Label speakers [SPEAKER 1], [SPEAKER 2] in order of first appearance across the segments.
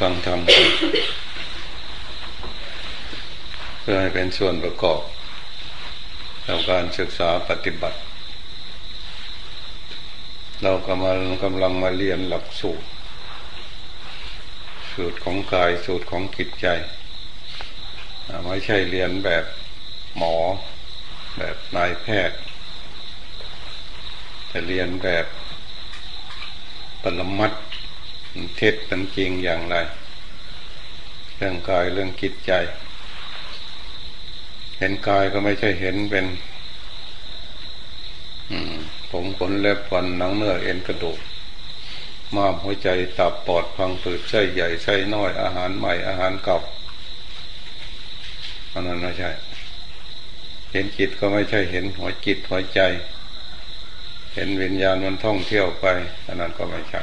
[SPEAKER 1] ฟังธรรมเพื่อให้เป็นส่วนประกอบในการศึกษาปฏิบัติ เรากำลังกำลังมาเรียนหลักสูตร สูตรของกายสูตรของจิตใจไม่ใช่เรียนแบบหมอ แบบนายแพทย์ แต่เรียนแบบปรมัด เท็จเป็นจริงอย่างไร เรื่องกายเรื่องจิตใจ เห็นกายก็ไม่ใช่เห็นเป็นผมขนเล็บฟันหนังเนื้อเอ็นกระดูกม้ามหัวใจตับปอดพังผืดไส้ใหญ่ไส้น้อยอาหารใหม่อาหารเก่าอันนั้นไม่ใช่ เห็นจิตก็ไม่ใช่เห็นหัวจิตหัวใจ เห็นวิญญาณมันท่องเที่ยวไปอันนั้นก็ไม่ใช่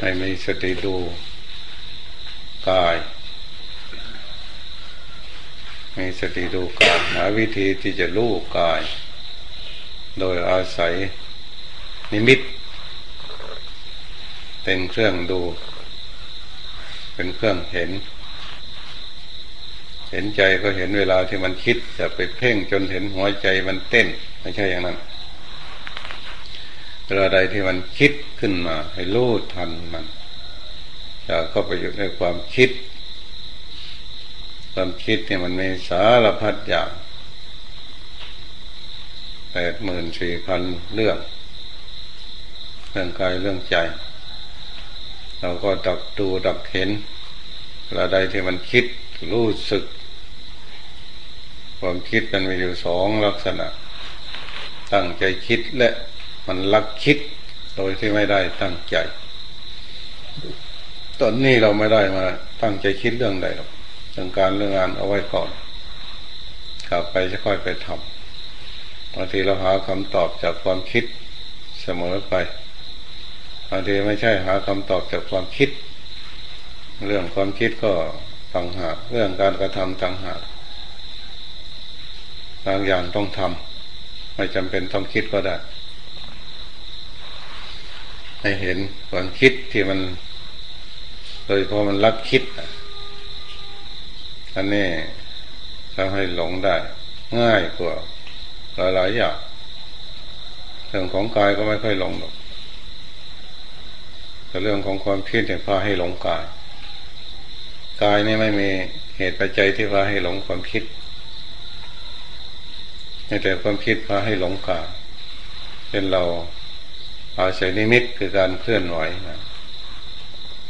[SPEAKER 1] ให้มีสติดูกาย มีสติดูกายหาวิธีที่จะรู้กาย โดยอาศัยนิมิต เป็นเครื่องดู เป็นเครื่องเห็น เห็นใจก็เห็นเวลาที่มันคิดจะไปเพ่งจนเห็นหัวใจมันเต้น ไม่ใช่อย่างนั้น เวลาใดที่มันคิดขึ้นมา ให้รู้ทันมันจะเข้าไปอยู่ในความคิด ความคิดเนี่ยมันมีสารพัดอย่างแปดหมื่นสี่พันเรื่องเรื่องกายเรื่องใจ เราก็ดักดูดักเห็นเวลาใดที่มันคิดรู้สึก ความคิดมันมีอยู่สองลักษณะ ตั้งใจคิดและ มันลักคิดโดยที่ไม่ได้ตั้งใจ ตอนนี้เราไม่ได้มา ตั้งใจคิดเรื่องใดหรอกเรื่องการเรื่องงานเอาไว้ก่อน กลับไปจะค่อยไปทำบางทีเราหาคำตอบจากความคิดเสมอไปบางทีไม่ใช่หาคำตอบจากความคิด เรื่องความคิดก็ต่างหากเรื่องการกระทำต่างหากบางอย่างต้องทำไม่จำเป็นต้องคิดก็ได้ ให้เห็นความคิดที่มัน โดยพอมันรักคิดอันนี้ทำให้หลงได้ ง่ายกว่าหลายๆอย่างเรื่องของกายก็ไม่ค่อยหลงหรอกแต่เรื่องของความคิดเนี่ยพาให้หลงกาย กายนี่ไม่มีเหตุปัจจัยที่พาให้หลงความคิดแต่ความคิดพาให้หลงกายเป็นเรา อาศัยนิมิตคือการเคลื่อนไหวนะ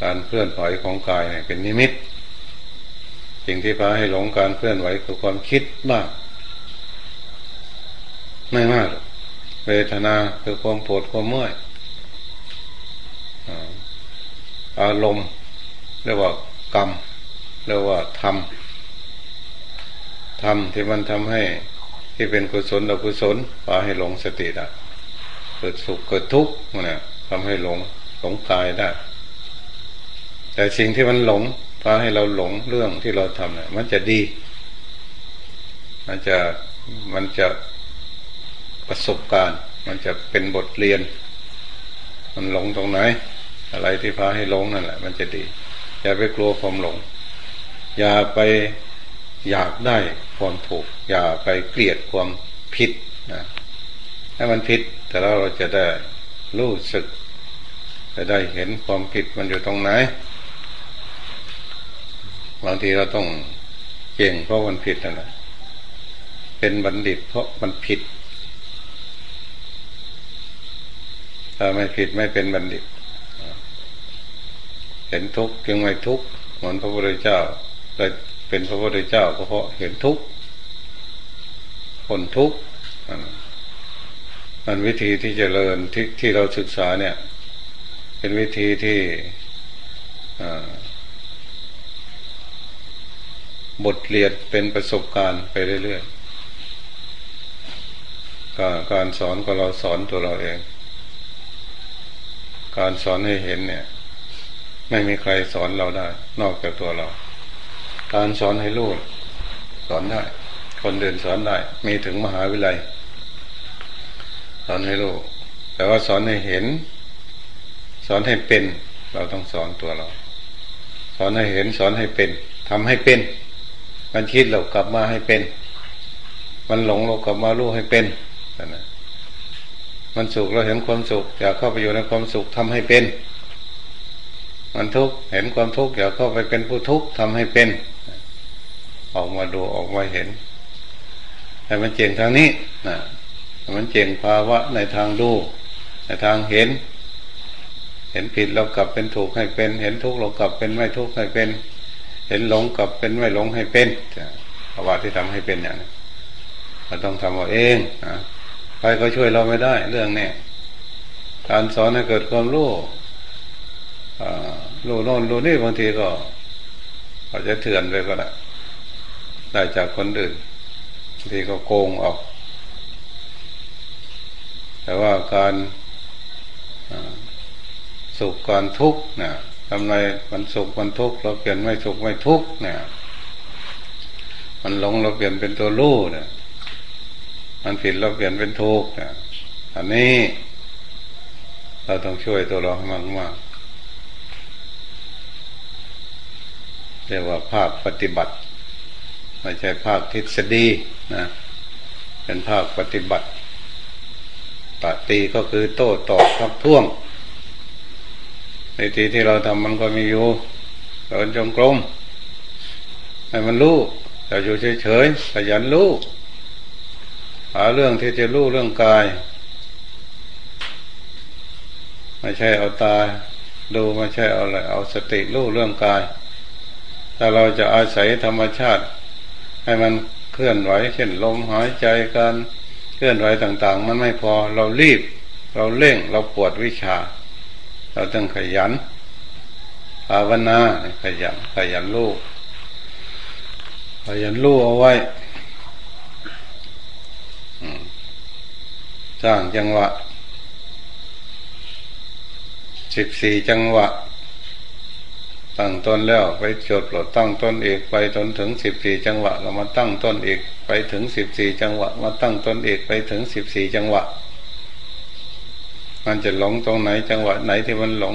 [SPEAKER 1] การเคลื่อนไหวของกายเนี่ยเป็นนิมิตสิ่งที่พาให้หลงการเคลื่อนไหวคือความคิดมาก ไม่มาก เวทนาคือความปวดความเมื่อยอารมณ์เรียกว่ากรรมเรียกว่าธรรมธรรมที่มันทำให้ที่เป็นกุศลอกุศลพาให้หลงสติได้ เกิดสุขเกิดทุกข์เนี่ยทำให้หลงหลงกายได้ แต่สิ่งที่มันหลงพาให้เราหลงเรื่องที่เราทำเนี่ยมันจะดี มันจะมันจะประสบการณ์ มันจะเป็นบทเรียน มันหลงตรงไหน อะไรที่พาให้หลงนั่นแหละ มันจะดี อย่าไปกลัวความหลง อย่าไปอยากได้ความถูก อย่าไปเกลียดความผิดนะ ให้มันผิด แต่เราเราจะได้รู้สึกจะได้เห็นความผิดมันอยู่ตรงไหน บางทีเราต้องเก่งเพราะมันผิดนั่นแหละเป็นบัณฑิตเพราะมันผิด ถ้าไม่ผิดไม่เป็นบัณฑิต เห็นทุกข์จึงไม่ทุกข์เหมือนพระพุทธเจ้าเลยเป็นพระพุทธเจ้าก็เพราะเห็นทุกข์คนทุกข์ มันวิธีที่จเจริญที่ที่เราศึกษาเนี่ย เป็นวิธีที่บทเรียนเป็นประสบการณ์ไปเรื่อยๆการการสอนก็เราสอนตัวเราเอง การสอนให้เห็นเนี่ย ไม่มีใครสอนเราได้ นอกจากตัวเรา การสอนให้ลูกสอนได้ คนเดินสอนได้ มีถึงมหาวิทยาลัย สอนให้รู้แต่ว่าสอนให้เห็น สอนให้เป็น เราต้องสอนตัวเรา สอนให้เห็นสอนให้เป็นทำให้เป็นมันคิดเรากลับมาให้เป็น มันหลงเรากลับมารู้ให้เป็นนะมันสุขเราเห็นความสุขอยากเข้าไปอยู่ในความสุขทำให้เป็น มันทุกข์เห็นความทุกข์อยากเข้าไปเป็นผู้ทุกข์ทำให้เป็น ออกมาดูออกมาเห็น แต่มันเจงทางนี้นะ มันเจงภาวะในทางดูในทางเห็น เห็นผิดเรากลับเป็นถูกให้เป็น เห็นทุกข์เรากลับเป็นไม่ทุกข์ให้เป็น เห็นหลงกลับเป็นไม่หลงให้เป็นภาวะที่ทำให้เป็นอย่างนี้เราต้องทำเอาเองนะใครก็ช่วยเราไม่ได้ เรื่องเนี้ยการสอนให้เกิดความรู้รู้โน่นรู้นี่บางทีก็อาจจะเถื่อนไปก็ได้ได้จากคนอื่นบางทีก็โกงออก แต่ว่าการสุขการทุกข์เนี่ยทำไรมันสุขมันทุกข์เราเปลี่ยนไม่สุขไม่ทุกข์เนี่ยมันหลงเราเปลี่ยนเป็นตัวรู้เนี่ยมันผิดเราเปลี่ยนเป็นถูกเนี่ยอันนี้ เราต้องช่วยตัวเราให้มากมากเรียกว่าภาคปฏิบัติไม่ใช่ภาคทฤษฎีนะ เป็นภาคปฏิบัติ ปฏิก็คือโต้ตอบทับท่วงในทีที่เราทำมันก็มีอยู่เดินจงกรมให้มันรู้แต่อยู่เฉยๆขยันรู้หาเรื่องที่จะรู้เรื่องกาย ไม่ใช่เอาตาดูไม่ใช่เอาอะไรเอาสติรู้เรื่องกายถ้าเราจะอาศัยธรรมชาติ ให้มันเคลื่อนไหวเช่นลมหายใจการ เคลื่อนไหวต่างๆ มันไม่พอเรารีบ เราเร่งเราปวดวิชา เราต้องขยันภาวนาขยันขยันรู้ขยันรู้เอาไว้สร้างจังหวะสิบสี่จังหวะ ตั้งต้นแล้วไปจดหลดตั้งต้นอีกไปจนถึงสิบสี่จังหวะก็มาตั้งต้นอีกไปถึงสิบสี่จังหวะ มาตั้งต้นอีกไปถึงสิบสี่จังหวะ มันจะหลงตรงไหนจังหวะไหนที่มันหลง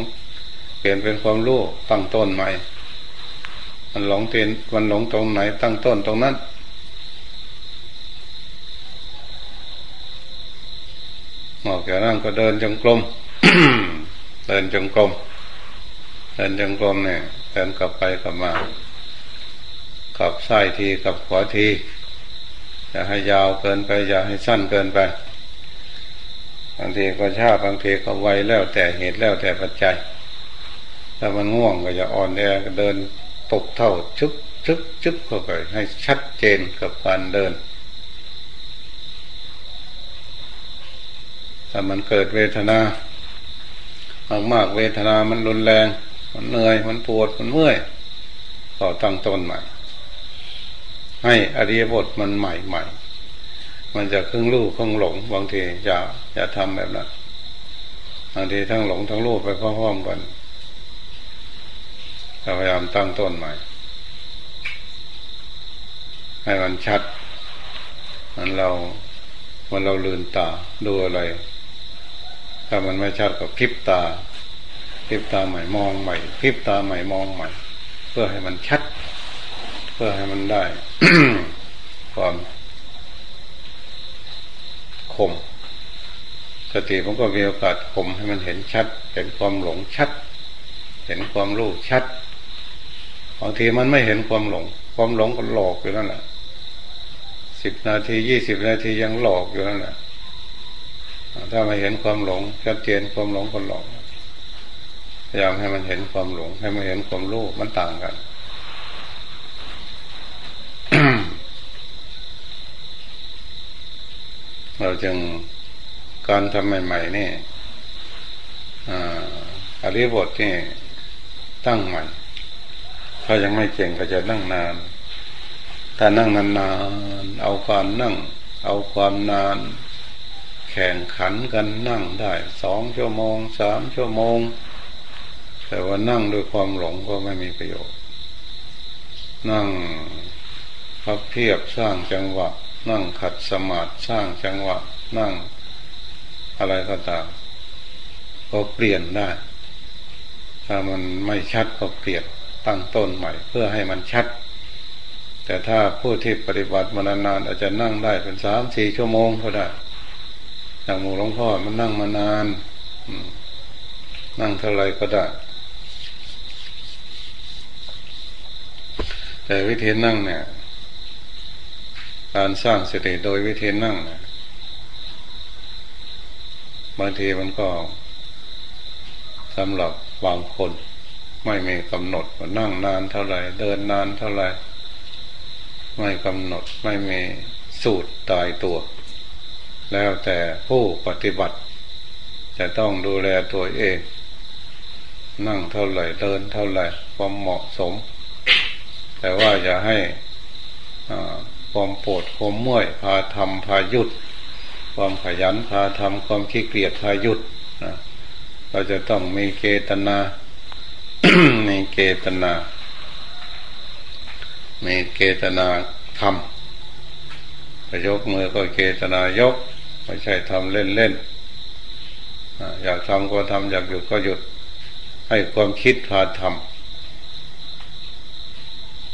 [SPEAKER 1] เปลี่ยนเป็นความรู้ตั้งต้นใหม่ มันหลงเตียนมันหลงตรงไหน ตั้งต้นตรงนั้นออกจากนั่งก็เดินจงกรมเดินจงกรม เดินจงกรมเนี่ยเดินกลับไปกลับมาขับซ้ายทีขับขวาทีอย่าให้ยาวเกินไป อย่าให้สั้นเกินไปบางทีก็ช้าบางทีก็ไวแล้วแต่เหตุแล้วแต่ปัจจัยถ้ามันง่วงก็จะอ่อนแอก็เดินตกเท่าชึกชึกชึกเข้าไป ให้ชัดเจนกับการเดินถ้ามันเกิดเวทนามากมากเวทนามันรุนแรง มันเหนื่อยมันปวดมันเมื่อยก็ตั้งต้นใหม่ ให้อริยบทมันใหม่ใหม่มันจะครึ่งลูกครึ่งหลงบางทีอย่าอย่าทำแบบนั้นบางทีทั้งหลงทั้งลูกไปพร้อมๆกันพยายามตั้งต้นใหม่ ให้มันชัด มันเรามันเราลืนตาดูอะไร ถ้ามันไม่ชัดก็พลิบตา ลิบตาใหม่มองใหม่พลิบตาใหม่มองใหม่ เพื่อให้มันชัด เพื่อให้มันได้ความคมสติมันก็มีโอกาสคมให้มันเห็นชัด เห็นความหลงชัด เห็นความรู้ชัดบางทีมันไม่เห็นความหลง ความหลงก็หลอกอยู่นั่นแหละสิบนาทียี่สิบนาทียังหลอกอยู่นั่นแหละถ้าไม่เห็นความหลงชัดเจนความหลงคนหลงพ ยายามให้มันเห็นความหลง ให้มันเห็นความรู้มันต่างกันเราจึงการทำใหม่ๆนี่อริบทนี่ตั้งใหม่ ถ้ายังไม่เก่งก็จะนั่งนาน ถ้านั่งนานๆเอาความนั่ง เอาความนาน แข่งขันกันนั่งได้สองชั่วโมงสามชั่วโมง แต่ว่านั่งด้วยความหลงก็ไม่มีประโยชน์ นั่งพับเพียบสร้างจังหวะ นั่งขัดสมาธิสร้างจังหวะ นั่งอะไรก็ตามก็เปลี่ยนได้ ถ้ามันไม่ชัดก็เปลี่ยนตั้งต้นใหม่ เพื่อให้มันชัด แต่ถ้าผู้ที่ปฏิบัติมานานๆอาจจะนั่งได้เป็นสามสี่ชั่วโมงก็ได้อย่างหมูหลวงพ่อมันนั่งมานานนั่งเท่าไรก็ได้ แต่วิธีนั่งเนี่ย การสร้างสติโดยวิธีนั่งเนี่ยบางทีมันก็สำหรับบางคน ไม่มีกำหนดว่านั่งนานเท่าไหร่ เดินนานเท่าไหร่ ไม่กำหนดไม่มีสูตรตายตัว แล้วแต่ผู้ปฏิบัติ จะต้องดูแลตัวเอง นั่งเท่าไหร่ เดินเท่าไหร่ความเหมาะสม แต่ว่าอย่าให้ความปวดความเมื่อยพาทำพายุด ความขยันพาทำความขี้เกียจพายุดนะเราจะต้องมีเกตนามีเกตนามีเกตนาทำจะยกมือก็เกตนายก ไม่ใช่ทำเล่นเล่นอยากทำก็ทำอยากหยุดก็หยุด ให้ความคิดพาทำ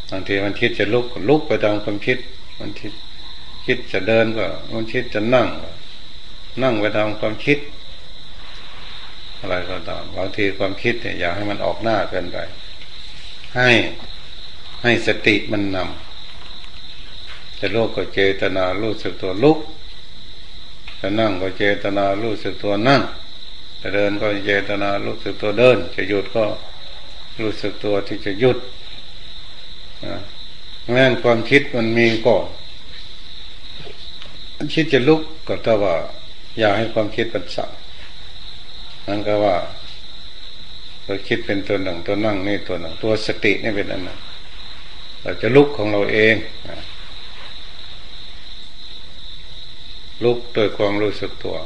[SPEAKER 1] บางทีมันคิดจะลุกลุกไปตามความคิด มันคิดคิดจะเดินก็ มันคิดจะนั่ง นั่งไปตามความคิด อะไรก็ตามบางทีความคิดเนี่ยอยากให้มันออกหน้าเกินไป ให้ให้สติมันนำจะโลกก็เจตนารู้สึกตัวลุกจะนั่งก็เจตนารู้สึกตัวนั่งจะเดินก็เจตนารู้สึกตัวเดิน จะหยุดก็รู้สึกตัวที่จะหยุด นะแม้นความคิดมันมีก่อนคิดจะลุกก็ถ้าว่า อย่าให้ความคิดมันสั่งนั่นก็ว่าเราคิดเป็นตัวหนึ่งตัวนั่งนี่ตัวหนึ่งตัวสตินี่เป็นอันหนั้นเราจะลุกของเราเองลุกโดยความรู้สึกตัว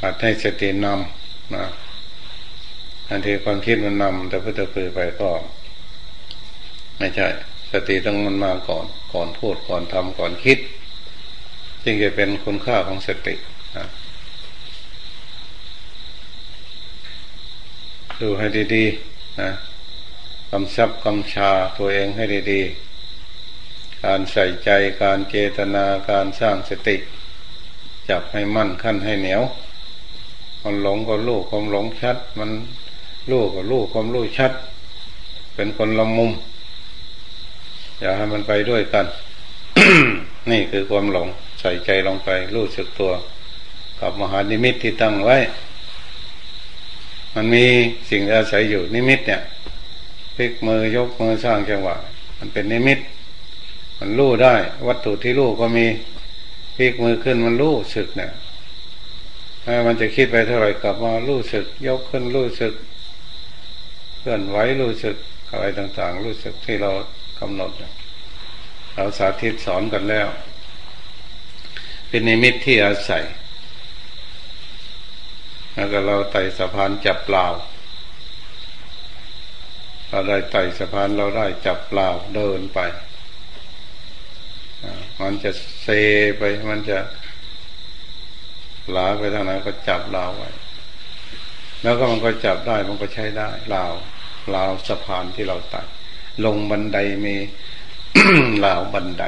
[SPEAKER 1] อาจให้สตินำนะอันที่ความคิดมันนำแต่พุทธคือไปก็ ไม่ใช่ สติต้องมันมาก่อน ก่อนพูดก่อนทำก่อนคิด จึงจะเป็นคุณค่าของสติดูให้ดีๆนะกำชับกำชาตัวเองให้ดีๆ การใส่ใจการเจตนาการสร้างสติ จับให้มั่นขั้นให้เหนียวมันหลงก็ลูกความหลงชัด มันลูกก็ลูกความลูกชัด เป็นคนละมุม อย่าให้มันไปด้วยกัน นี่คือความหลง ใส่ใจลงไป รู้สึกตัวกับมหานิมิตที่ตั้งไว้ มันมีสิ่งอาศัยอยู่นิมิตเนี่ยพลิกมือยกมือสร้างจังหวะ มันเป็นนิมิต มันรู้ได้ วัตถุที่รู้ก็มีพลิกมือขึ้นมันรู้สึกเนี่ยมันจะคิดไปเท่าไหร่กลับมารู้สึก ยกขึ้นรู้สึกเคลื่อนไหวรู้สึกอะไรต่างๆ รู้สึกที่เรา กำหนด เราสาธิตสอนกันแล้ว เป็นนิมิตที่อาศัย แล้วก็เราไต่สะพานจับเปล่า เราได้ไต่สะพานเราได้จับเปล่าเดินไป มันจะเซไปมันจะหลาไปทางไหนก็จับเราไว้ แล้วก็มันก็จับได้มันก็ใช้ได้ลาวลาสะพานที่เราไต่ ลงบันไดมีหลาวบันได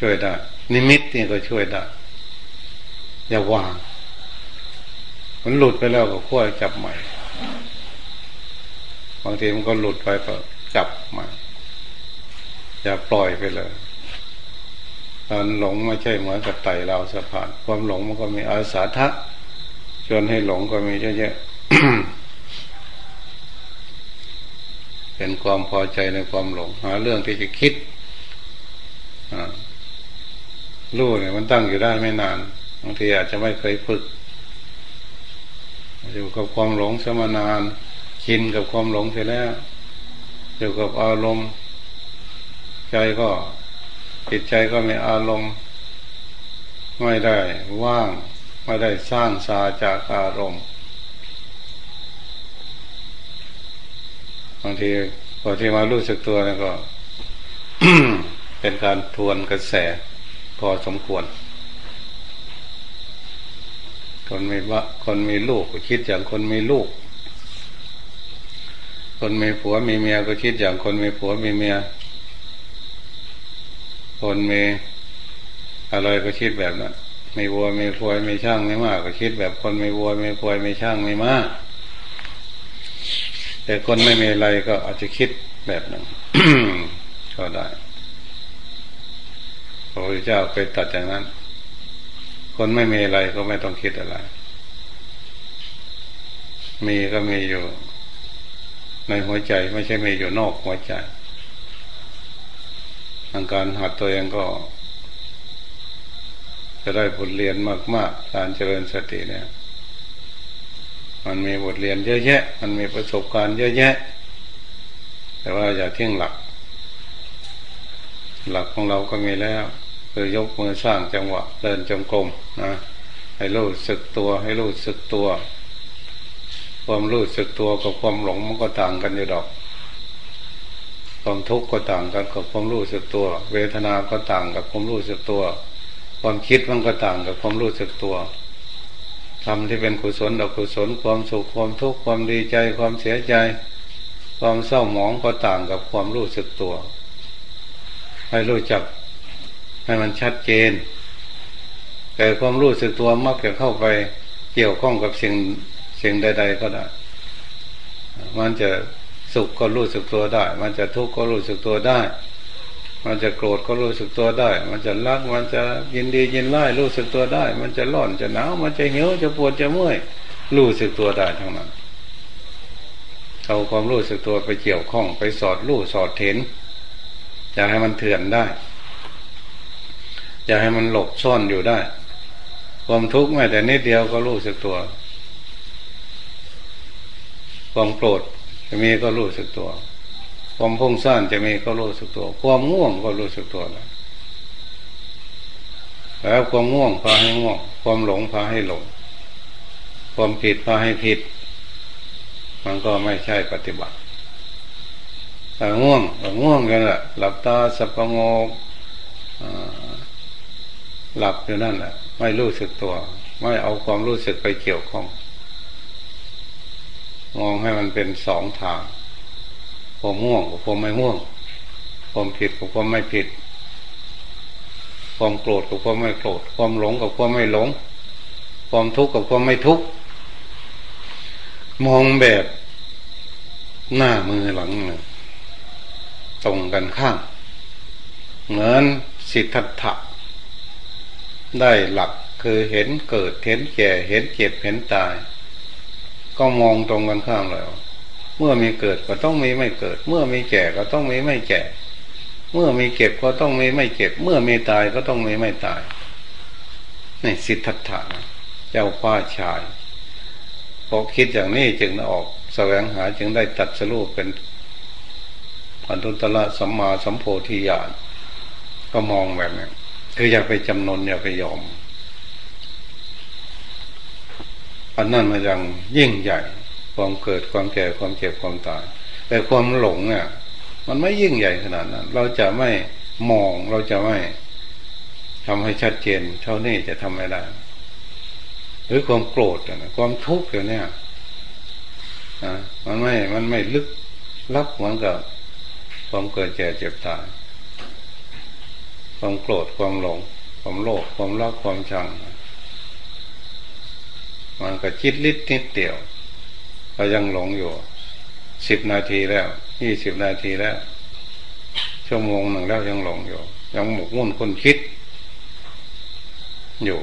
[SPEAKER 1] ช่วยได้ นิมิตนี่ก็ช่วยได้ อย่าวาง มันหลุดไปแล้วก็ค่อยจับใหม่ บางทีมันก็หลุดไปก็จับใหม่ อย่าปล่อยไปเลยการหลงไม่ใช่เหมือนกับไต่ราวสะพาน ความหลงมันก็มีอาสาทะชวนให้หลงก็มีเยอะแยะ เป็นความพอใจในความหลง หาเรื่องที่จะคิดรู้เนี่ยมันตั้งอยู่ได้ไม่นานบางทีอาจจะไม่เคยฝึกอยู่กับความหลงสมานานชินกับความหลงเสร็จแล้วอยู่กับอารมณ์ ใจก็จิตใจก็มีอารมณ์ไม่ได้ว่าง ไม่ได้สร้างสาจากอารมณ์ บางทีพอที่มารู้สึกตัวนี่ก็เป็นการทวนกระแสพอสมควร คนมีวะคนมีลูกก็คิดอย่างคนมีลูก คนมีผัวมีเมียก็คิดอย่างคนมีผัวมีเมีย คนมีอะไรก็คิดแบบนั้นมีวัวมีควายมีช่างไม่มาก ก็คิดแบบคนมีวัวมีควายมีช่างไม่มาก แต่คนไม่มีอะไรก็อาจจะคิดแบบนั้นก็ได้พระพุทธเจ้าเคยตัดอย่างนั้น คนไม่มีอะไรก็ไม่ต้องคิดอะไร มีก็มีอยู่ ในหัวใจไม่ใช่มีอยู่นอกหัวใจทางการหัดตัวเองก็ จะได้บทเรียนมาก ๆ การเจริญสติเนี่ย มันมีบทเรียนเยอะแยะ มันมีประสบการณ์เยอะแยะ แต่ว่าอย่าเทิ้งหลัก หลักของเราก็มีแล้วคือยกมือสร้างจังหวะเดินจงกรมนะให้รู้สึกตัว ให้รู้สึกตัว ความรู้สึกตัวกับความหลงมันก็ต่างกันอยู่ดอก ความทุกข์ก็ต่างกันกับความรู้สึกตัว เวทนาก็ต่างกับความรู้สึกตัว ความคิดมันก็ต่างกับความรู้สึกตัว ทำที่เป็นกุศลอกุศลความสุขความทุกข์ความดีใจความเสียใจ ความเศร้าหมองก็ต่างกับความรู้สึกตัว ให้รู้จักให้มันชัดเจน แต่ความรู้สึกตัวมักจะเข้าไปเกี่ยวข้องกับสิ่งสิ่งใด ๆ ก็ได้ มันจะสุขก็รู้สึกตัวได้ มันจะทุกข์ก็รู้สึกตัวได้ มันจะโกรธก็รู้สึกตัวได้ มันจะรัก มันจะยินดียินไล่รู้สึกตัวได้ มันจะร้อนจะหนาว มันจะหิวจะปวดจะเมื่อยรู้สึกตัวได้ทั้งนั้นเอาความรู้สึกตัวไปเกี่ยวข้องไปสอดรู้สอดเห็นจะให้มันเถื่อนได้ อย่าให้มันหลบซ่อนอยู่ได้ ความทุกข์แม้แต่นิดเดียวก็รู้สึกตัว ความโกรธจะมีก็รู้สึกตัว ความพุ่งซ่านจะมีก็รู้สึกตัว ความง่วงก็รู้สึกตัวแล้วแล้วความง่วงพาให้ง่วง ความหลงพาให้หลง ความผิดพาให้ผิด มันก็ไม่ใช่ปฏิบัติแต่ง่วงแต่ง่วงกันแหละหลับตาสับประงกหลับอยู่นั่นแหละไม่รู้สึกตัว ไม่เอาความรู้สึกไปเกี่ยวข้อง มองให้มันเป็นสองทาง ความม่วงกับความไม่ม่วง ความผิดกับความไม่ผิด ความโกรธกับความไม่โกรธ ความหลงกับความไม่หลง ความทุกข์กับความไม่ทุกข์ มองแบบหน้ามือหลังมือตรงกันข้ามเหมือนสิทธัตถะได้หลักคือเห็นเกิดเห็นแก่เห็นเจ็บเห็นตาย ก็มองตรงกันข้ามแล้ว เมื่อมีเกิดก็ต้องมีไม่เกิด เมื่อมีแก่ก็ต้องมีไม่แก่ เมื่อมีเก็บก็ต้องมีไม่เก็บ เมื่อมีตายก็ต้องมีไม่ตายนี่สิทธัตถะเจ้าป้าชายพอคิดอย่างนี้จึงออกแสวงหาจึงได้ตัดสรุปเป็นอันตุตละสัมมาสัมโพธิญาณก็มองแบบนี้คืออย่าไปจำนนอย่าไปยอมอันนั้นมันยังยิ่งใหญ่ ความเกิดความแก่ความเจ็บความตาย แต่ความหลงเนี่ยมันไม่ยิ่งใหญ่ขนาดนั้น เราจะไม่มองเราจะไม่ทำให้ชัดเจน เท่านี้จะทำไม่ได้หรือความโกรธนะความทุกข์อย่างเนี้ยนะมันไม่มันไม่ลึกลับเหมือนกับความเกิดแก่เจ็บตายความโกรธความหลง ความโลภความรักความชัง มันก็จิตลิดนิดเดียว เรายังหลงอยู่สิบนาทีแล้วยี่สิบนาทีแล้ว ชั่วโมงหนึ่งแล้วยังหลงอยู่ ยังหมกมุ่นคนคิด อยู่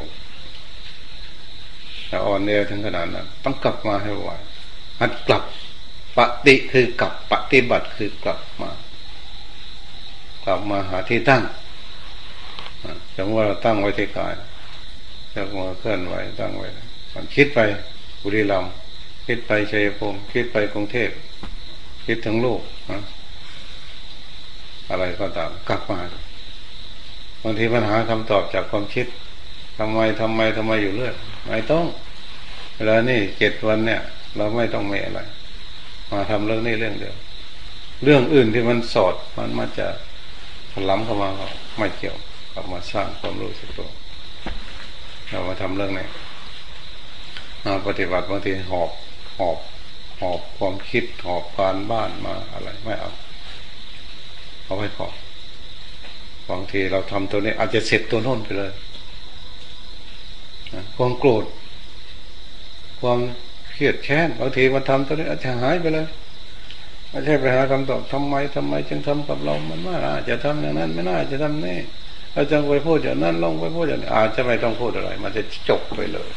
[SPEAKER 1] แต่อ่อนเนียถึงขนาดนั้นต้องกลับมาให้ไหวหัดกลับปฏิคือกลับปฏิบัติคือกลับมา กลับมาหาที่ตั้งสมมติว่าเราตั้งไว้ที่กายจะมาเคลื่อนไหวตั้งไว้มันคิดไปบุรีรัม คิดไปชัยภูมิคิดไปกรุงเทพคิดถึงลูกอะไรก็ตามกลับมาบางทีปัญหาคำตอบจากความคิดทำไมทำไมทำไมอยู่เรื่อยไม่ต้องเวลานี่เจ็ดวันเนี่ย เราไม่ต้องมีอะไร มาทำเรื่องนี้เรื่องเดียว เรื่องอื่นที่มันสอดมันมาจะถล้ำเข้ามาไม่เกี่ยวกลับมาสร้างความรู้สึกตัวเรามาทำเรื่องนี้มาปฏิบัติบางทีหอบ หอบหอบความคิดหอบการบ้านมาอะไรไม่เอาเอาไว้ก่อนบางทีเราทำตัวนี้ อาจจะเสร็จตัวโน้นไปเลยความโกรธความเครียดแค้นบางทีมันทำตัวนี้อาจจะหายไปเลยไม่ใช่ไปหาคำตอบทำไมทำไม จึงทำกับเรา มันไม่น่าจะทำอย่างนั้น ไม่น่าจะทำนี่เราจะไปพูดอย่างนั้นลงไปพูดอย่างนี้อาจจะไม่ต้องพูดอะไร มันจะจบไปเลย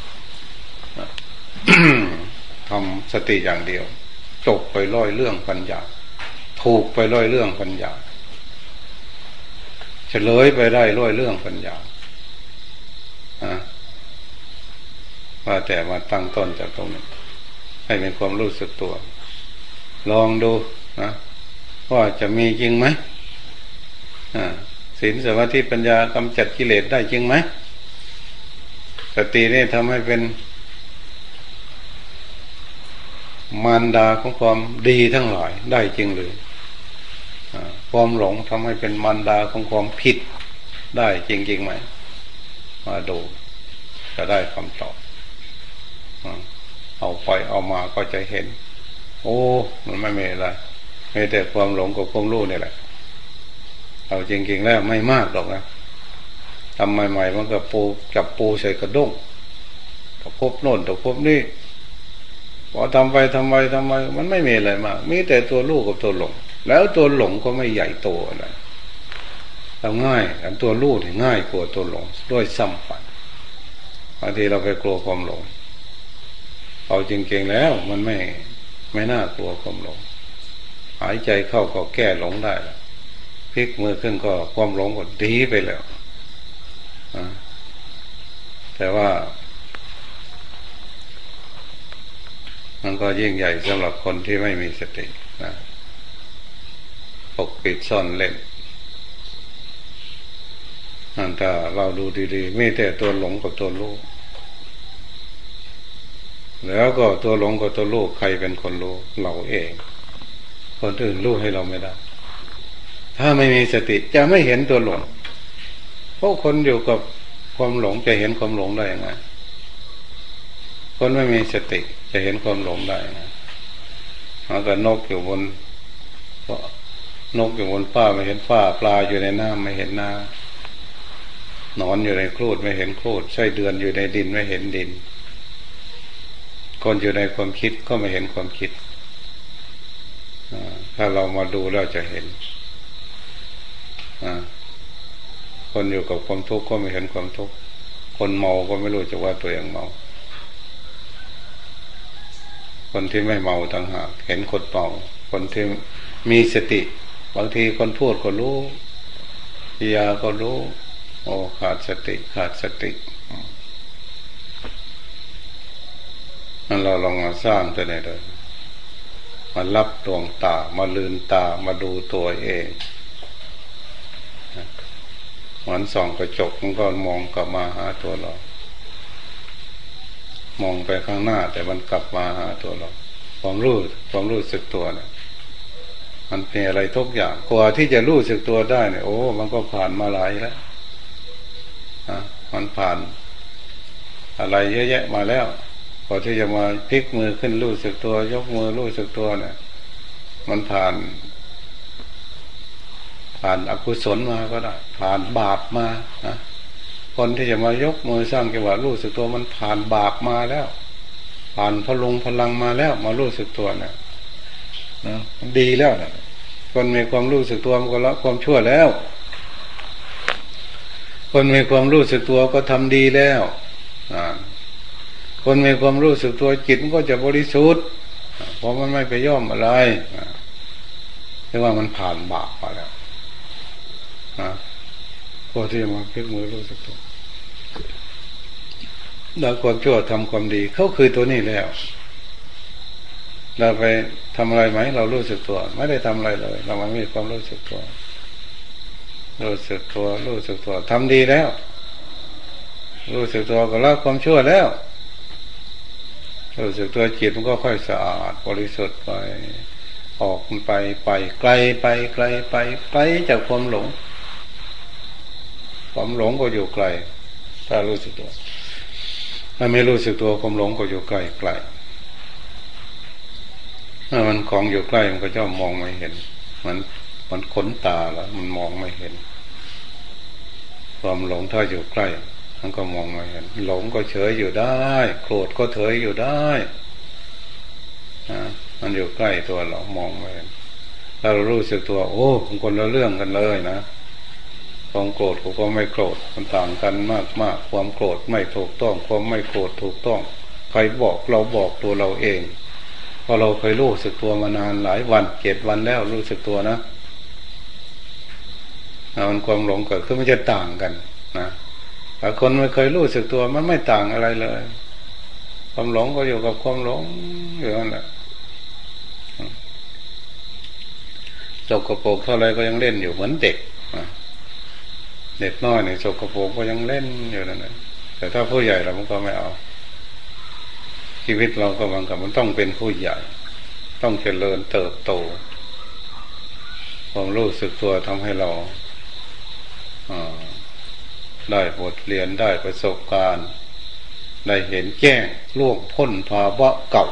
[SPEAKER 1] ทำสติอย่างเดียว จบไปร้อยเรื่องปัญญา ถูกไปร้อยเรื่องปัญญาเฉลยไปได้ร้อยเรื่องปัญญาว่าแต่มาตั้งต้นจากตรงนี้ให้เป็นความรู้สึกตัว ลองดูนะว่าจะมีจริงไหมศีลสมาธิปัญญากำจัดกิเลสได้จริงไหมสตินี่ทำให้เป็น มารดาของความดีทั้งหลายได้จริงเลยความหลงทำให้เป็นมารดาของความผิดได้จริงๆไหมมาดูจะได้คำตอบเอาไปเอามาก็จะเห็น โอ้ มันไม่มีอะไรมีแต่ความหลงกับความรู้นี่แหละเอาจริงๆแล้วไม่มากหรอกนะทำใหม่ๆมันก็ปูจับปูใส่กระด้งตะคบโน่นตะคบนี่ พอทำไปทำไปทำไมมันไม่มีอะไรมาก มีแต่ตัวลูกกับตัวหลง แล้วตัวหลงก็ไม่ใหญ่โตอะไรทำง่ายอันตัวลูกง่ายกว่าตัวหลงด้วยซ้ำไปบางทีเราไปกลัวความหลงเอาจริงๆแล้วมันไม่ไม่น่ากลัวความหลง หายใจเข้าก็แก้หลงได้พลิกมือขึ้นก็ความหลงก็ดีไปแล้วแต่ว่า มันก็ยิ่งใหญ่สำหรับคนที่ไม่มีสตินะปกปิดซ่อนเล่นนั่นถ้าเราดูดีๆ ไม่แต่ตัวหลงกับตัวรู้แล้วก็ตัวหลงกับตัวรู้ใครเป็นคนรู้เราเอง คนอื่นรู้ให้เราไม่ได้ ถ้าไม่มีสติจะไม่เห็นตัวหลง เพราะคนอยู่กับความหลงจะเห็นความหลงได้ยังไง คนไม่มีสติจะเห็นความหลงได้นะมันก็นกอยู่บนนกอยู่บนฟ้าไม่เห็นฟ้าปลาอยู่ในน้ำไม่เห็นน้ำนอนอยู่ในครูดไม่เห็นครูดใช่เดือนอยู่ในดินไม่เห็นดิน คนอยู่ในความคิดก็ไม่เห็นความคิดถ้าเรามาดูเราจะเห็นคนอยู่กับความทุกข์ก็ไม่เห็นความทุกข์คนเมาก็ไม่รู้จะว่าตัวเองเมา คนที่ไม่เมาต่างหากเห็นคนเมาคนที่มีสติ บางทีคนพูดก็รู้ยาก็รู้ โอ้ขาดสติ ขาดสตินั่นเราลองมาสร้างตัวนี้เลยมารับดวงตา มาลืนตา มาดูตัวเองเหมือนส่องกระจกมันก็มองกลับมาหาตัวเรา มองไปข้างหน้า แต่มันกลับมาหาตัวเรา ความรู้ความรู้สึกตัวเนี่ยมันเป็นอะไรทุกอย่างกว่าที่จะรู้สึกตัวได้เนี่ยโอ้ มันก็ผ่านมาหลายแล้วนะมันผ่าน อะไรเยอะแยะมาแล้วกว่าที่จะมาพลิกมือขึ้นรู้สึกตัว ยกมือรู้สึกตัวเนี่ย มันผ่าน ผ่านอกุศลมาก็ได้ ผ่านบาปมานะ คนที่จะมายกมือสร้างจังหวะรู้สึกตัวมันผ่านบาปมาแล้ว ผ่านพลุงพลังมาแล้ว มารู้สึกตัวเนี่ยนะดีแล้วนะคนมีความรู้สึกตัวมันก็ละความชั่วแล้ว คนมีความรู้สึกตัวก็ทำดีแล้วคนมีความรู้สึกตัวจิตมันก็จะบริสุทธิ์เพราะมันไม่ไปย่อมอะไรเรียกว่ามันผ่านบาปมาแล้วนะพอที่มาพลิกมือรู้สึกตัว เราความชั่วทำความดีเขาคือตัวนี้แล้ว เราไปทำอะไรไหม เรารู้สึกตัว ไม่ได้ทำอะไรเลย เราไม่มีความรู้สึกตัว รู้สึกตัว รู้สึกตัวทำดีแล้ว รู้สึกตัวก็ละความชั่วแล้ว รู้สึกตัวจิตมันก็ค่อยสะอาดบริสุทธิ์ไป ออกไปไปไกลไปไกลไปไกลจากความหลง ความหลงก็อยู่ไกลถ้ารู้สึกตัว ถ้าไม่รู้สึกตัวความหลงก็อยู่ใกล้ใกล้เมื่อมันของอยู่ใกล้มันก็จะมองไม่เห็น มันมันขนตาแล้ว มันมองไม่เห็น ความหลงถ้าอยู่ใกล้ มันก็มองไม่เห็น หลงก็เฉยอยู่ได้ โกรธก็เฉยอยู่ได้นะมันอยู่ใกล้ตัวเรามองไม่เห็นถ้าเรารู้สึกตัว โอ้คนละเรื่องกันเลยนะ ความโกรธกับความไม่โกรธมันต่างกันมากมากความโกรธไม่ถูกต้อง ความไม่โกรธถูกต้อง ใครบอกเราบอกตัวเราเองพอเราเคยรู้สึกตัวมานานหลายวันเจ็ดวันแล้วรู้สึกตัวนะมันความหลงเกิดขึ้นมันจะต่างกันนะแต่คนไม่เคยรู้สึกตัวมันไม่ต่างอะไรเลย ความหลงก็อยู่กับความหลงอยู่นั่นแหละจกกระโปกเท่าไรก็ยังเล่นอยู่เหมือนเด็ก เด็กน้อยในจกกระโปกก็ยังเล่นอยู่นั่นแหละแต่ถ้าผู้ใหญ่เราก็ไม่เอา ชีวิตเราก็บังกับมันต้องเป็นผู้ใหญ่ ต้องเจริญเติบโตความรู้สึกตัวทำให้เราได้บทเรียนได้ประสบการณ์ ได้เห็นแจ้งล่วงพ้นภาวะเก่า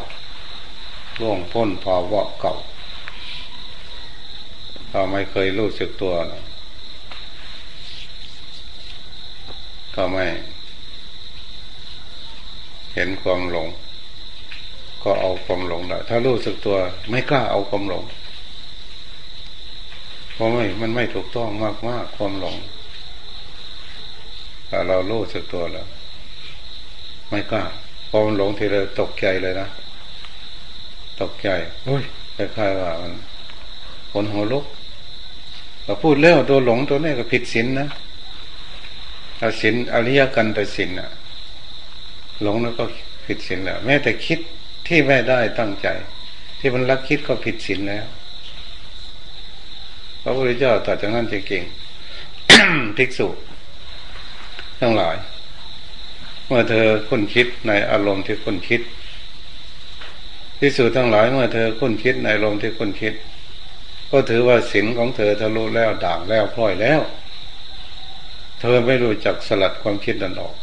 [SPEAKER 1] ล่วงพ้นภาวะเก่าถ้าไม่เคยรู้สึกตัวนะ ก็ไม่ เห็นความหลง ก็เอาความหลงได้ถ้ารู้สึกตัว ไม่กล้าเอาความหลงเพราะไม่มันไม่ถูกต้องมากมากความหลงถ้าเรารู้สึกตัวแล้ว ไม่กล้าพอมันหลงทีเราตกใจเลยนะตกใจเฮ้ยคล้ายๆว่ามันผลหัวลุกเราพูดแล้วตัวหลงตัวนี้ก็ผิดศีลนนะ อาศีลอริยกันแต่ศีลน่ะหลงแล้วก็ผิดศีลแล้ว แม้แต่คิดที่ไม่ได้ตั้งใจ ที่มันรักคิดก็ผิดศีลแล้วพระพุทธเจ้าตัดจากนั้นจะเก่งทิกษุทั้งหลาย เมื่อเธอคุ้นคิดในอารมณ์ที่คุ้นคิดที่สุทั้งหลาย เมื่อเธอคุ้นคิดในอารมณ์ที่คุ้นคิด ก็ถือว่าศีลของเธอทะลุแล้วด่างแล้วพลอยแล้ว ธอไม่รู้จักสลัดความคิดนั้นออก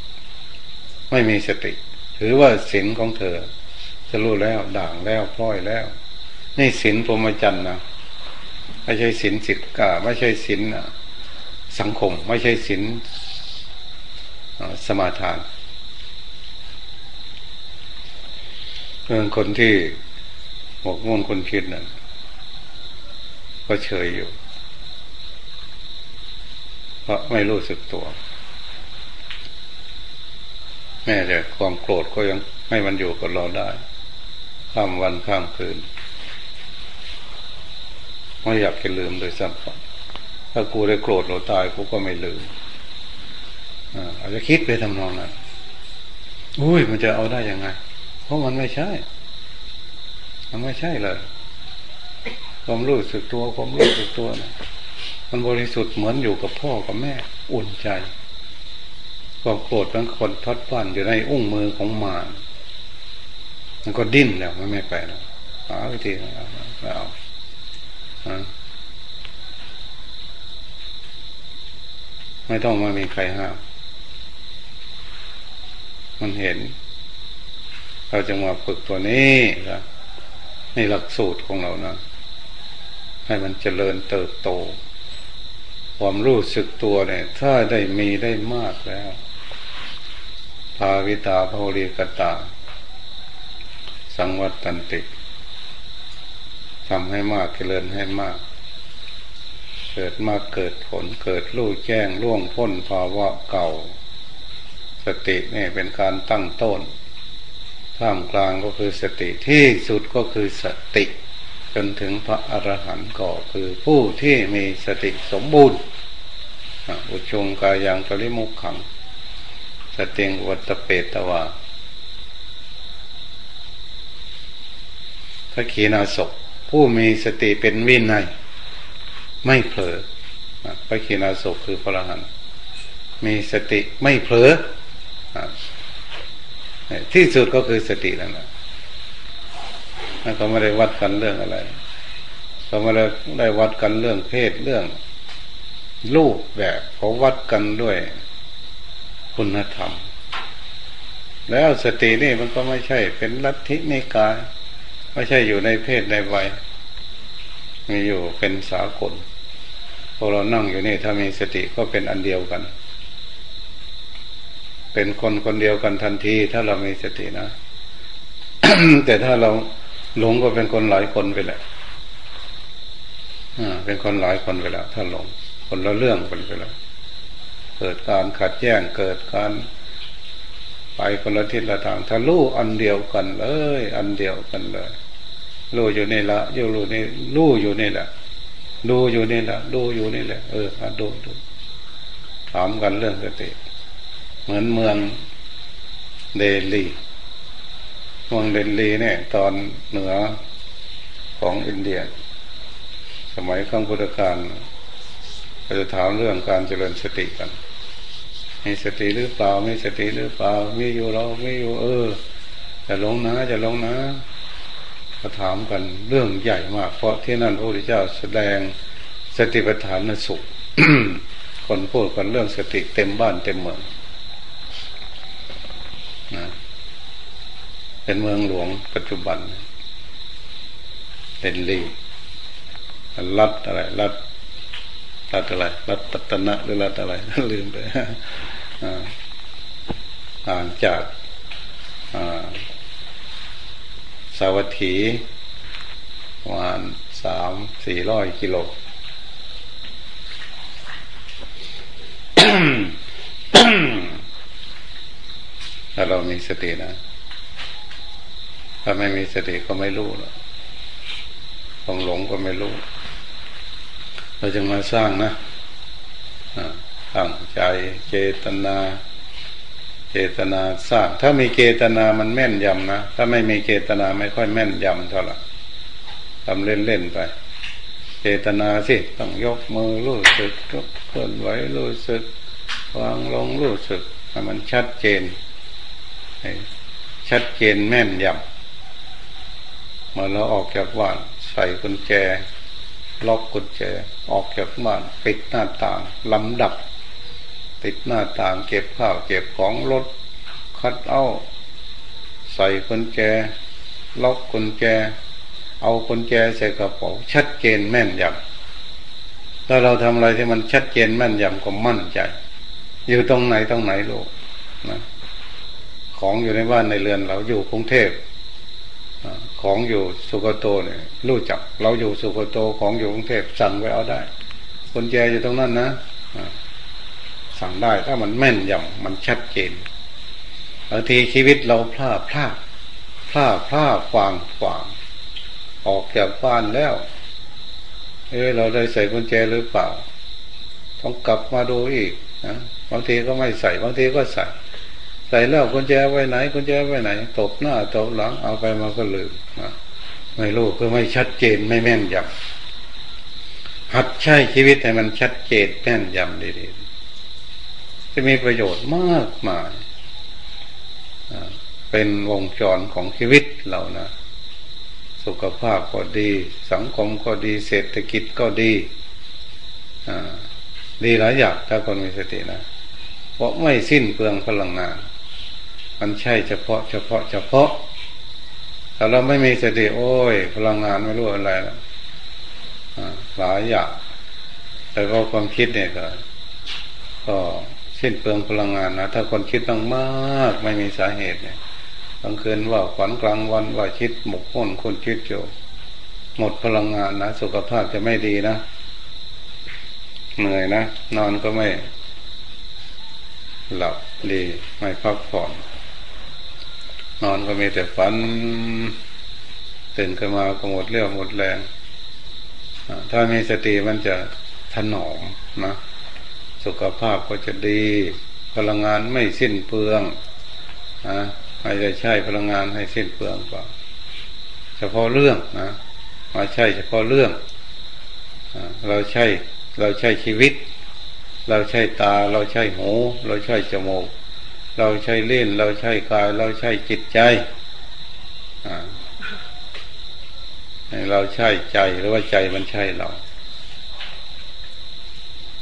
[SPEAKER 1] ไม่มีสติ ถือว่าศีลของเธอทะลุแล้วด่างแล้วพลอยแล้ว นี่ศีลพรหมจรรย์นะไม่ใช่ศีลสิกกาไม่ใช่ศีลสังคม ไม่ใช่ศีลสมาทานเรื่องคนที่หมกมุ่นคนคิดนั่นก็เฉยอยู่ เพราะไม่รู้สึกตัว แม้แต่ความโกรธก็ยังให้มันอยู่กับเราได้ ข้ามวันข้ามคืน ไม่อยากจะลืมโดยซ้ำถ้ากูได้โกรธเราตายกูก็ไม่ลืมอาจจะคิดไปทำนองนั้นอุ้ยมันจะเอาได้ยังไง เพราะมันไม่ใช่ มันไม่ใช่เลยความรู้สึกตัวความรู้สึกตัวนะ มันบริสุทธิ์เหมือนอยู่กับพ่อกับแม่ อุ่นใจความโกรธมันคนทอดฟันอยู่ในอุ้งมือของมารมันก็ดิ้นแล้วมันไม่ไปแล้วหาวิธีแล้วไม่ต้องมามีใครห้ามมันเห็น เราจะมาฝึกตัวนี้นะในหลักสูตรของเรานะให้มันเจริญเติบโต ความรู้สึกตัวเนี่ย ถ้าได้มีได้มากแล้วภาวิตาภาวรีกตา สังวัตตันติทำให้มากเจริญให้มาก เกิดมากเกิดผลเกิดรู้แจ้งล่วงพ้นภาวะเก่า สตินี่เป็นการตั้งต้น ท่ามกลางก็คือสติที่สุดก็คือสติ จนถึงพระอรหันต์ก็คือผู้ที่มีสติสมบูรณ์ อุชงกายังปริมุขขังสติงวัตเปตวาพระขีณาศพผู้มีสติเป็นวินัยไม่เผลอพระขีณาศพคือพระอรหันต์มีสติไม่เผลอที่สุดก็คือสตินั่นแหละเขาไม่ได้วัดกันเรื่องอะไรเขาไม่ได้วัดกันเรื่องเพศเรื่อง รูปแบบเขาวัดกันด้วยคุณธรรม แล้วสตินี่มันก็ไม่ใช่เป็นลัทธินิกาย ไม่ใช่อยู่ในเพศในวัย มีอยู่เป็นสากลพอเรานั่งอยู่นี่ถ้ามีสติก็เป็นอันเดียวกัน เป็นคนคนเดียวกันทันที ถ้าเรามีสตินะ แต่ถ้าเราหลงก็เป็นคนหลายคนไปแหละอ่าเป็นคนหลายคนไปแล้วถ้าหลง คนละเรื่องคนไปล้วเกิดการขัดแย้งเกิดการ ไปคนละทิศละทางถ้าลู่อันเดียวกันเลย อันเดียวกันเลยลู่อยู่นี่ละอยู่ลู่นี่ลู่อยู่นี่แหละดูอยู่นี่แหละดูอยู่นี่แหละเออดูดูถามกันเรื่องสติเหมือนเมืองเดลีเมืองเดลีเนี่ย ตอนเหนือของอินเดีย สมัยข้างพุทธกาล เราจะถามเรื่องการเจริญสติกันมีสติหรือเปล่ามีสติหรือเปล่ามีอยู่เราไม่อยู่เออจะลงนะจะลงนะก็ถามกันเรื่องใหญ่มาก เพราะที่นั่นพระพุทธเจ้าแสดงสติปัฏฐานสุขคนพูดกันเรื่องสติเต็มบ้านเต็มเมืองนะเป็นเมืองหลวงปัจจุบันเป็นลีรัฐอะไรรัฐ รัฐอะไรรัฐตัตนะหรือรัฐอะไรลืมไปห่างจากสาวัตถีประมาณสามสี่ร้อยกิโลถ้าเรามีสตินะ ถ้าไม่มีสติก็ไม่รู้หรอกคงหลงก็ไม่รู้ เราจะมาสร้างนะตั้งใจเจตนา เจตนาสร้าง ถ้ามีเจตนามันแม่นยำนะ ถ้าไม่มีเจตนาไม่ค่อยแม่นยำเท่าไหร่ทำเล่นๆไป เจตนาสิต้องยกมือรู้สึกยกเคลื่อนไหวรู้สึก วางลงรู้สึกให้มันชัดเจนชัดเจนแม่นยำเมื่อเราออกจากบ้านใส่กุญแจ ล็อกกุญแจออกจากบ้านปิดหน้าต่างลำดับ ติดหน้าต่างเก็บข้าวเก็บของรถคัดเอาใส่กุญแจ ล็อกกุญแจ เอากุญแจใส่กระเป๋าชัดเจนแม่นยำถ้าเราทำอะไรที่มันชัดเจนแม่นยำก็มั่นใจ อยู่ตรงไหนตรงไหนลูกนะของอยู่ในบ้านในเรือนเราอยู่กรุงเทพ ของอยู่สุโกโตเนี่ยรู้จัก เราอยู่สุโกโตของอยู่กรุงเทพสั่งไว้เอาได้กุญแจอยู่ตรงนั้นนะสั่งได้ถ้ามันแม่นยำมันชัดเจนบางทีชีวิตเราพลาดพลาดพลาดพลาดฟางฟางออกจากบ้านแล้ว เออเราได้ใส่กุญแจหรือเปล่า ต้องกลับมาดูอีกนะบางทีก็ไม่ใส่บางทีก็ใส่ ใส่แล้วกุญแจไว้ไหนกุญแจไว้ไหน ตบหน้าตบหลังเอาไปมาก็ลืมนะไม่รู้คือไม่ชัดเจนไม่แม่นยำหัดใช้ชีวิตให้มันชัดเจนแม่นยำดีๆจะมีประโยชน์มากมายเป็นวงจรของชีวิตเรานะสุขภาพก็ดี สังคมก็ดี เศรษฐกิจก็ดีดีหลายอย่างถ้าคนมีสตินะ เพราะไม่สิ้นเปลืองพลังงาน มันใช่เฉพาะ เฉพาะเฉพาะถ้าเราไม่มีสติโอ้ย พลังงานไม่รู้อะไรแล้วหลายอย่างแต่ก็ความคิดเนี่ยก็ก็สิ้นเปลืองพลังงานนะถ้าคนคิดต้องมากไม่มีสาเหตุเนี่ยกลางคืนว่าฝันกลางวันว่าคิดหมกมุ่นคนคิดโจหมดพลังงานนะสุขภาพจะไม่ดีนะเหนื่อยนะนอนก็ไม่ หลับดีไม่พักผ่อน นอนก็มีแต่ฝันตื่นขึ้นมาก็หมดเรี่ยวหมดแรงถ้ามีสติมันจะถนอมนะสุขภาพก็จะดี พลังงานไม่สิ้นเปลืองนะไม่ได้ใช้พลังงานให้สิ้นเปลืองกว่าเฉพาะเรื่องนะมาใช่เฉพาะเรื่องเราใช่เราใช้ชีวิต เราใช้ตา เราใช้หู เราใช้จมูก เราใช้เล่น เราใช้กาย เราใช้จิตใจเราใช้ใจหรือว่าใจมันใช่เรา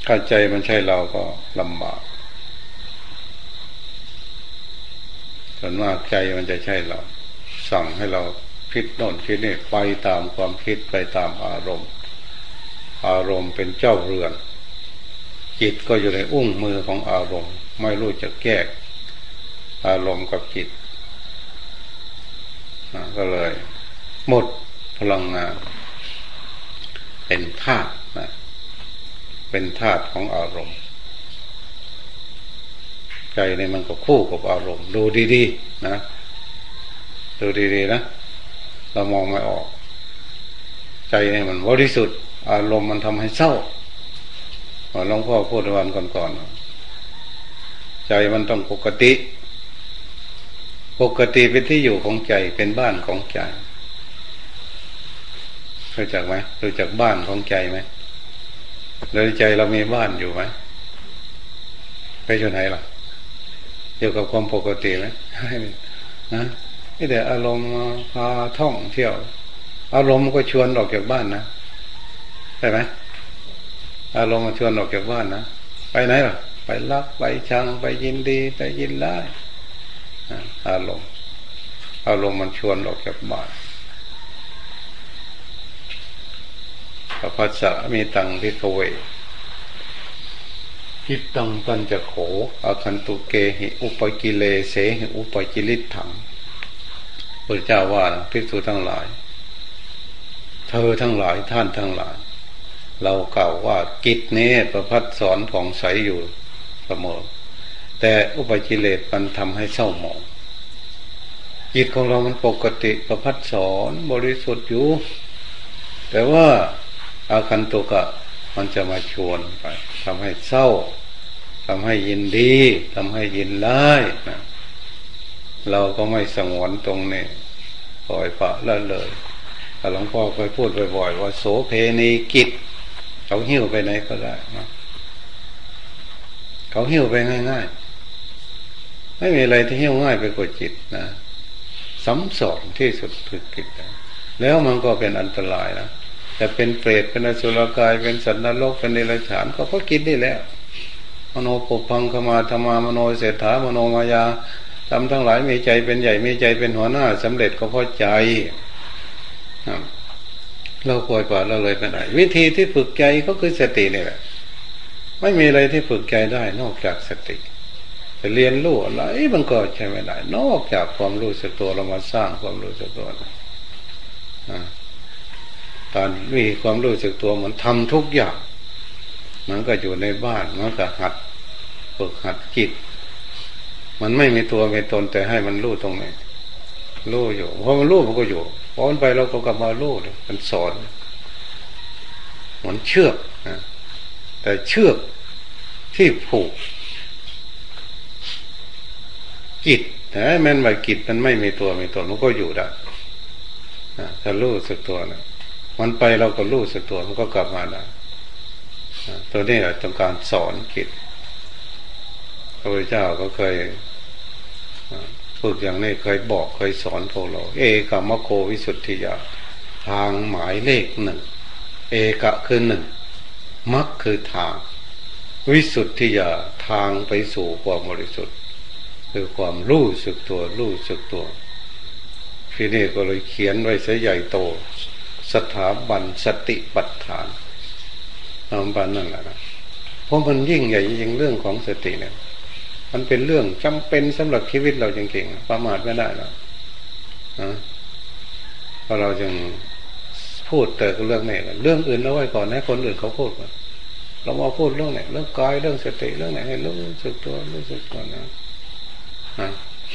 [SPEAKER 1] ถ้าใจมันใช่เราก็ลำบากส่วนมากใจมันจะใช่เรา สั่งให้เราคิดโน่นคิดนี่ไปตามความคิดไปตามอารมณ์ อารมณ์เป็นเจ้าเรือน จิตก็อยู่ในอุ้งมือของอารมณ์ ไม่รู้จะแก้ อารมณ์กับจิตก็เลย หมดพลังงานเป็นธาตุนะเป็นธาตุของอารมณ์ ใจในมันก็คู่กับอารมณ์ ดูดีๆนะดูดีๆนะเรามองไม่ออก ใจเนี่ยมันบริสุทธิ์อารมณ์มันทำให้เศร้าหลวงพ่อพูดวันก่อนๆใจมันต้องปกติ ปกติเป็นที่อยู่ของใจเป็นบ้านของใจรู้จักไหมรู้จักบ้านของใจไหมโดยใจเรามีบ้านอยู่ไหมไปอยู่ไหนล่ะอยู่กับความปกติไหมนะนี่แต่อารมณ์พาท่องเที่ยว อารมณ์ก็ชวนออกจากบ้านนะใช่ไหมอารมณ์ชวนออกจากบ้านนะไปไหนล่ะ ไปรักไปชังไปยินดีไปยินร้าย อารมณ์อารมณ์มันชวนออกจากบ้านพระพัสสะมีตังพิกเวคิดตังปัญจะโขอาคันตุเกหิอุปกิเลเสหิอุปกิลิถังพระเจ้าว่าภิกษุทั้งหลาย เธอทั้งหลายท่านทั้งหลาย เรากล่าวว่ากิจนี้ประพัดสอนผ่องใสอยู่เสมอ แต่อุปกิเลสมันทำให้เศร้าหมอง จิตของเรามันปกติประพัดสอนบริสุทธิ์อยู่ แต่ว่าอาคันตุกะมันจะมาชวนไปทำให้เศร้าทำให้ยินดีทำให้ยินร้ายนะเราก็ไม่สงวนตรงนี้ปล่อยปะละเลยหลวงพ่อเคยพูดบ่อยๆว่าโสเพณีกิจเขาหิ้วไปไหนก็ได้นะเขาหิ้วไปง่ายๆ ไม่มีอะไรที่หิ้วง่ายไปกว่าจิตนะสำสอนที่สุดคือกิจแล้วมันก็เป็นอันตรายนะแต่เป็นเปรตเป็นอสุรกายเป็นสัตว์นรกเป็นเดรัจฉานก็เพราะกินนี่แหละมโนปุพังขมาธรรมามโนเศรษฐามโนมายาทำทั้งหลายมีใจเป็นใหญ่มีใจเป็นหัวหน้าสำเร็จก็เพราะใจเราปล่อยปล่อยเราเลยไปไหนวิธีที่ฝึกใจก็คือสตินี่แหละ ไม่มีอะไรที่ฝึกใจได้นอกจากสติ จะเรียนรู้อะไรมันก็ใช่ไม่ได้ นอกจากความรู้สึกตัวเรามาสร้างความรู้สึกตัวการมีความรู้สึกตัวมันทำทุกอย่าง มันก็อยู่ในบ้านมันก็หัดฝึกหัดจิต มันไม่มีตัวมีตนแต่ให้มันรู้ตรงไหนรู้อยู่เพราะมันรู้มันก็อยู่พอมันไปเราก็กลับมารู้มันสอนเหมือนเชือกนะแต่เชือกที่ผูก จิตแต่แม้ว่าจิตมันไม่มีตัวมีตนมันก็อยู่ได้ถ้ารู้สึกตัวนะมันไปเราก็รู้สึกตัวมันก็กลับมาได้ตัวนี้แหละต้องการสอนจิตพระพุทธเจ้าก็เคยฝึกอย่างนี้เคยบอกเคยสอนพวกเรา เอกามโควิสุทธิยาทางหมายเลขหนึ่ง เอกะคือหนึ่งมักคือทาง วิสุทธิยาทางไปสู่ความบริสุทธิ คือความรู้สึกตัวรู้สึกตัวที่นี่ก็เลยเขียนไว้ใช้ใหญ่โต สถาบันสติปัฏฐานนาบันนั่นแหละนะเพราะมันยิ่งใหญ่จริงเรื่องของสติเนี่ย มันเป็นเรื่องจำเป็นสำหรับชีวิตเราจริงๆประมาทไม่ได้หรอกนะเพราะเราจึงพูดแต่เรื่องนี้เรื่องอื่นเอาไว้ก่อนให้คนอื่นเขาพูดเรามาพูดเรื่องไหนเรื่องกายเรื่องสติเรื่องไหนให้รู้สึกตัวรู้สึกก่อนนะ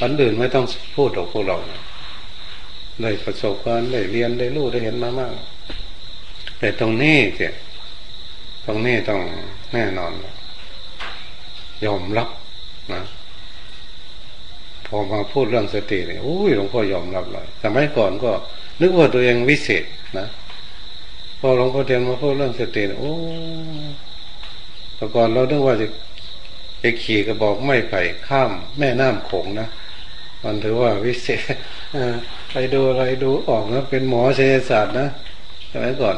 [SPEAKER 1] อันอื่นไม่ต้องพูดกับพวกเราได้ประสบการณ์ได้เรียนได้รู้ได้เห็นมามาก แต่ตรงนี้เสียตรงนี้ต้องแน่นอน ยอมรับนะพอมาพูดเรื่องสติเนี่ยโอ้ยหลวงพ่อยอมรับเลยสมัยก่อนก็ นึกว่าตัวเองวิเศษนะพอหลวงพ่อเทียนมาพูดเรื่องสติโอ้แต่ก่อนเราต้องว่าจะ ขี่กระบอกไม้ไผ่ข้ามแม่น้ำโขงนะมันถือว่าวิเศษไปดูอะไรดูออกนะเป็นหมอเศรษฐศาสตร์นะสมัยก่อน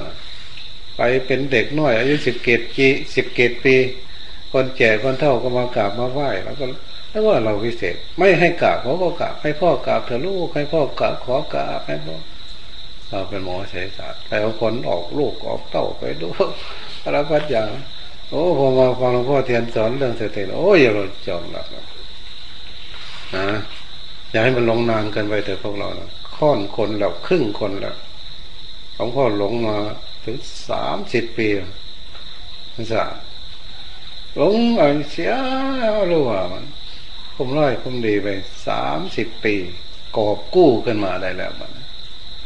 [SPEAKER 1] ไปเป็นเด็กน้อยอายุสิบเกตจีสิบเกตปี คนแก่คนเท่าก็มากราบมาไหว้แล้วก็แล้วว่าเราวิเศษ ไม่ให้กราบเขาก็กราบให้พ่อกราบเถอลูกให้พ่อกราบขอกราบให้พ่อเราเป็นหมอเสศาสตร์แต่เอาคนออกลูกออกเต้าไปดูอะไรพัดอย่าง โอ้พอมาฟังหลวงพ่อเทียนสอนเรื่องเสถียรโอ้ยเราจองหลับนะอย่าให้มันลงนานเกินไปเถอะพวกเรานะค่อนคนเราครึ่งคนแล้วหลวงพ่อหลงมาถึงสามสิบปีนั่นสะหลงไอ้เสียรู้ว่ามันผมร้อยผมดีไปสามสิบปีกอบกู้ขึ้นมาได้แล้วมัน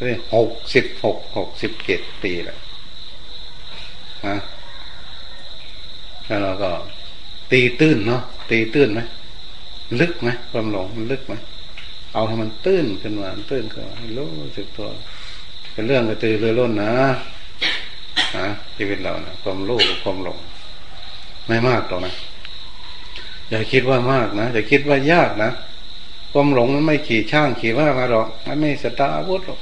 [SPEAKER 1] นี่หกสิบหกหกสิบเจ็ดปีแล้วนะ แล้วเราก็ ตีตื้นเนาะตีตื้นไหมลึกไหมความหลงมันลึกไหมเอาให้มันตื้นขึ้นมาตื้นขึ้นมารู้สึกตัวเป็นเรื่องกระตือรือร้นนะนะชีวิตเรานะความรู้ความหลง ไม่มากหรอกนะอย่าคิดว่ามากนะอย่าคิดว่ายากนะความหลงมันไม่ขี่ช่างขี่ว่ามาหรอกมันไม่สตาอาวุธหรอก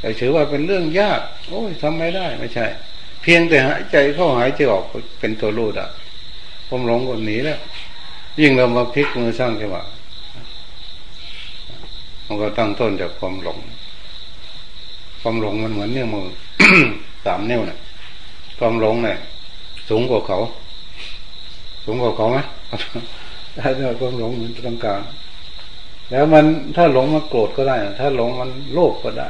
[SPEAKER 1] แต่ถือว่าเป็นเรื่องยาก โอ้ยทำไม่ได้ไม่ใช่ เพียงแต่หายใจเข้าหายใจออกเป็นตัวรู้อะความหลงคนนี้แล้ว ยิ่งเรามาพลิกมือสร้างจังหวะมันก็ตั้งต้นจากความหลง ความหลงมันเหมือนเนี่ยมือสามนิ้วเนี่ยความหลงเนี่ยสูงกว่าเขา สูงกว่าเขาไหมถ้าความหลงมันตรงกลางแล้วมันถ้าหลงมันโกรธก็ได้ ถ้าหลงมันโลภก็ได้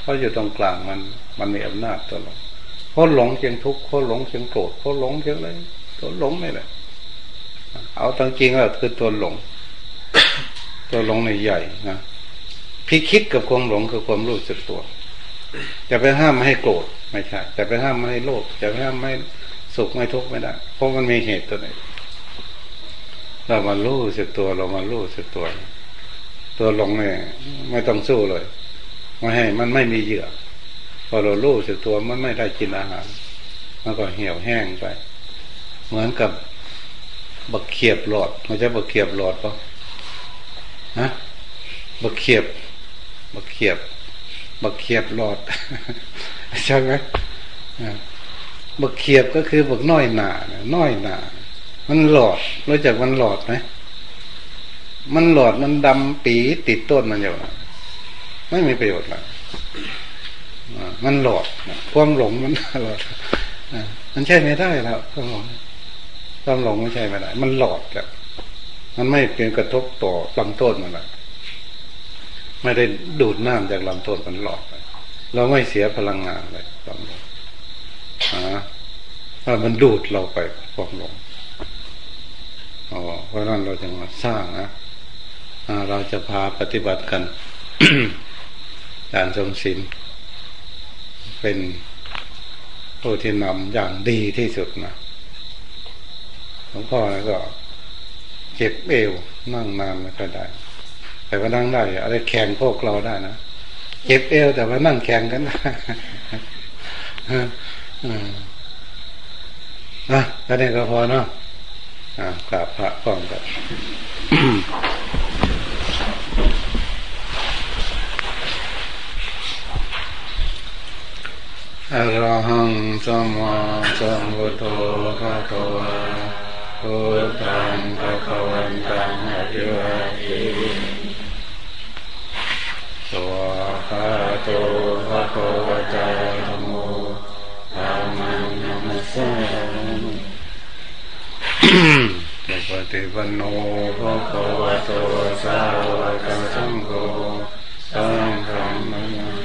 [SPEAKER 1] เพราะอยู่ตรงกลางมัน มันมีอำนาจตลอด เพราะหลงเชียงทุกข์เพราะหลงเชียงโกรธเพราะหลงเชียงอะไรตัวหลงไม่แหละ เอาตังจริงแล้วคือตัวหลง ตัวหลงในใหญ่นะพิคิดกับความหลงคือความรู้สึกตัวจะไปห้ามไม่ให้โกรธไม่ใช่จะไปห้ามไม่ให้โลภจะไปห้ามไม่สุขไม่ทุกข์ไม่ได้ เพราะมันมีเหตุตัวไหนเรามารู้สึกตัวเรามารู้สึกตัว ตัวหลงเนี่ยไม่ต้องสู้เลยไม่ให้มันไม่มีเหยื่อ พอเรารู้สึกตัวมันไม่ได้กินอาหารมันก็เหี่ยวแห้งไป เหมือนกับบักเขียบหลอดมันจะบักเขียบหลอดปะฮะบักเขียบบักเขียบบักเขียบหลอดใช่ไหมบักเขียบก็คือบักน้อยหนาน้อยหนามันหลอดรู้จักมันหลอดไหมมันหลอดมันดำปีติดต้นมันอยู่ไม่มีประโยชน์ละ มันหลอดความหลงมันหลอดมันใช่ไม่ได้แล้วความหลงความหลงไม่ใช่ไม่ได้ มันหลอดแล้วมันไม่เป็นกระทบต่อลำต้นมันละไม่ได้ดูดน้ำจากลำต้นมันหลอดเราไม่เสียพลังงานเลยความหลงอ่ามันดูดเราไปความหลงอ๋อเพราะนั้นเราจะมาสร้างนะเราจะพาปฏิบัติกันการทรงศีล เป็นผู้ที่นำอย่างดีที่สุดนะหลวงพ่อก็เจ็บเอวนั่งนานไม่ค่อยได้ แต่ว่านั่งได้อะไรแข่งพวกเราได้นะเจ็บเอว แต่ว่านั่งแข่งกันนะอะก็นี้ก็พอเนาะอ่ากราบพระพร้อมกัน อรหังสัมมาสัมพุทโธะคะวะพุทธังภะควันตังอภิวาทิสวาคาโตภะคะวะตาโมธรรมังนัมสสาปฏิปันโนภะคะวะโตสาวกสังโฆสังฆัง